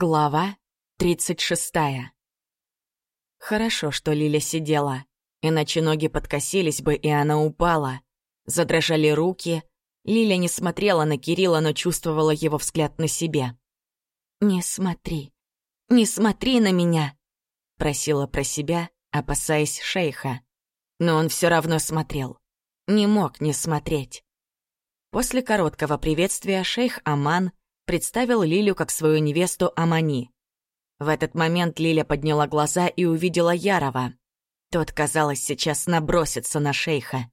Глава 36. Хорошо, что Лиля сидела, иначе ноги подкосились бы, и она упала. Задрожали руки. Лиля не смотрела на Кирилла, но чувствовала его взгляд на себе. «Не смотри, не смотри на меня!» Просила про себя, опасаясь шейха. Но он все равно смотрел. Не мог не смотреть. После короткого приветствия шейх Аман представил Лилю как свою невесту Амани. В этот момент Лиля подняла глаза и увидела Ярова. Тот, казалось, сейчас набросится на шейха.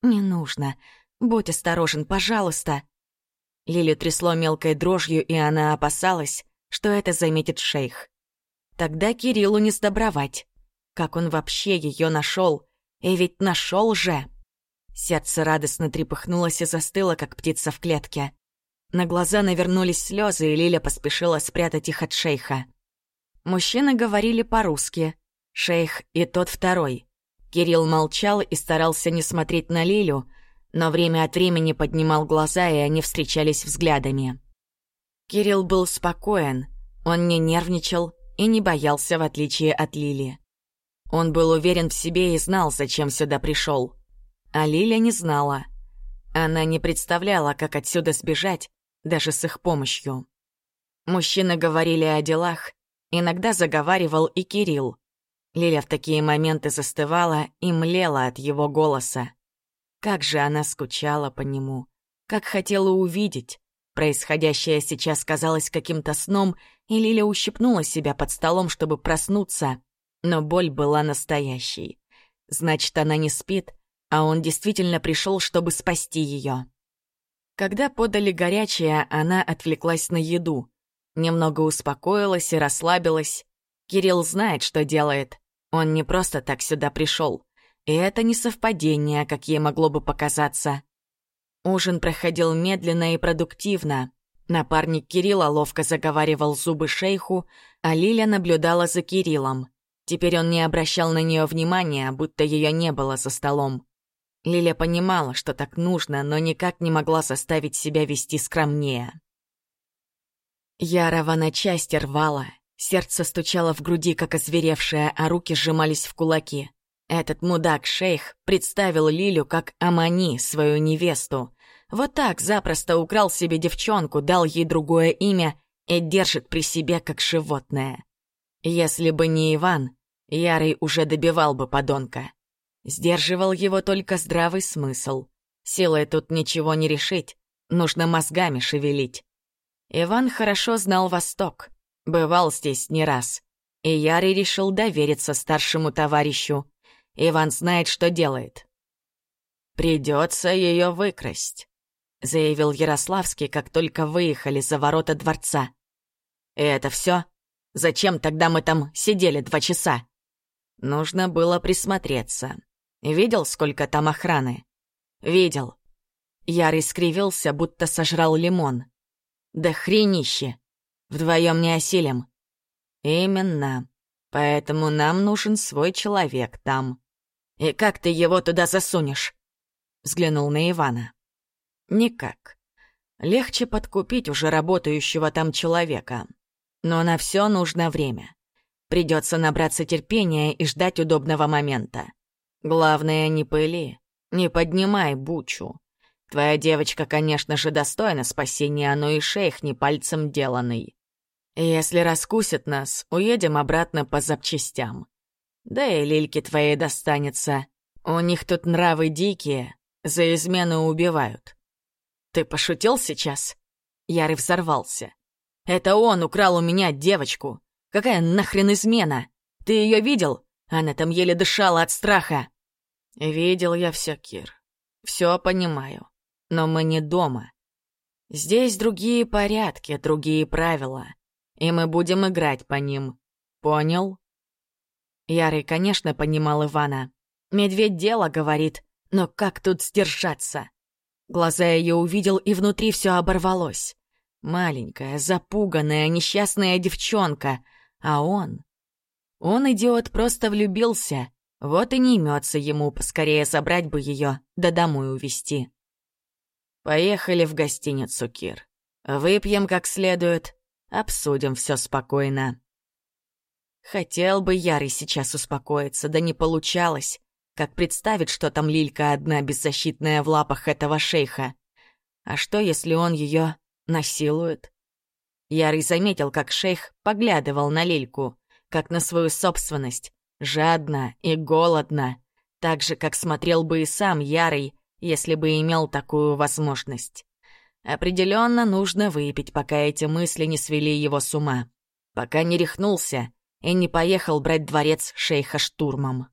«Не нужно. Будь осторожен, пожалуйста». Лилю трясло мелкой дрожью, и она опасалась, что это заметит шейх. Тогда Кириллу не сдобровать. Как он вообще ее нашел? И ведь нашел же! Сердце радостно трепыхнулось и застыло, как птица в клетке. На глаза навернулись слезы, и Лиля поспешила спрятать их от шейха. Мужчины говорили по-русски. Шейх и тот второй. Кирилл молчал и старался не смотреть на Лилю, но время от времени поднимал глаза, и они встречались взглядами. Кирилл был спокоен, он не нервничал и не боялся, в отличие от Лили. Он был уверен в себе и знал, зачем сюда пришел. А Лиля не знала. Она не представляла, как отсюда сбежать, даже с их помощью. Мужчины говорили о делах, иногда заговаривал и Кирилл. Лиля в такие моменты застывала и млела от его голоса. Как же она скучала по нему, как хотела увидеть. Происходящее сейчас казалось каким-то сном, и Лиля ущипнула себя под столом, чтобы проснуться. Но боль была настоящей. Значит, она не спит, а он действительно пришел, чтобы спасти ее. Когда подали горячее, она отвлеклась на еду. Немного успокоилась и расслабилась. Кирилл знает, что делает. Он не просто так сюда пришел. И это не совпадение, как ей могло бы показаться. Ужин проходил медленно и продуктивно. Напарник Кирилла ловко заговаривал зубы шейху, а Лиля наблюдала за Кириллом. Теперь он не обращал на нее внимания, будто ее не было за столом. Лиля понимала, что так нужно, но никак не могла заставить себя вести скромнее. Ярова на части рвала, сердце стучало в груди, как озверевшее, а руки сжимались в кулаки. Этот мудак-шейх представил Лилю как Амани, свою невесту. Вот так запросто украл себе девчонку, дал ей другое имя и держит при себе как животное. Если бы не Иван, Ярый уже добивал бы подонка. Сдерживал его только здравый смысл. Силой тут ничего не решить, нужно мозгами шевелить. Иван хорошо знал Восток, бывал здесь не раз. И Ярый решил довериться старшему товарищу. Иван знает, что делает. «Придется ее выкрасть», — заявил Ярославский, как только выехали за ворота дворца. «И это все? Зачем тогда мы там сидели два часа?» Нужно было присмотреться. Видел, сколько там охраны? Видел. Ярый скривился, будто сожрал лимон. Да хренище. Вдвоем не осилим. Именно. Поэтому нам нужен свой человек там. И как ты его туда засунешь? Взглянул на Ивана. Никак. Легче подкупить уже работающего там человека. Но на все нужно время. Придется набраться терпения и ждать удобного момента. Главное, не пыли, не поднимай бучу. Твоя девочка, конечно же, достойна спасения, но и шейх не пальцем деланный. Если раскусят нас, уедем обратно по запчастям. Да и Лильке твоей достанется. У них тут нравы дикие, за измену убивают. Ты пошутил сейчас? Ярый взорвался. Это он украл у меня девочку. Какая нахрен измена? Ты ее видел? Она там еле дышала от страха. Видел я все, Кир. Все понимаю. Но мы не дома. Здесь другие порядки, другие правила. И мы будем играть по ним. Понял? Ярый, конечно, понимал Ивана. Медведь дело говорит, но как тут сдержаться? Глаза ее увидел, и внутри все оборвалось. Маленькая, запуганная, несчастная девчонка. А он... Он, идиот, просто влюбился. Вот и не имется ему поскорее собрать бы ее, да домой увезти. Поехали в гостиницу, Кир. Выпьем как следует. Обсудим все спокойно. Хотел бы Ярый сейчас успокоиться, да не получалось. Как представить, что там Лилька одна беззащитная в лапах этого шейха? А что, если он ее насилует? Ярый заметил, как шейх поглядывал на Лильку, как на свою собственность, жадно и голодно, так же, как смотрел бы и сам Ярый, если бы имел такую возможность. Определенно нужно выпить, пока эти мысли не свели его с ума, пока не рехнулся и не поехал брать дворец шейха штурмом.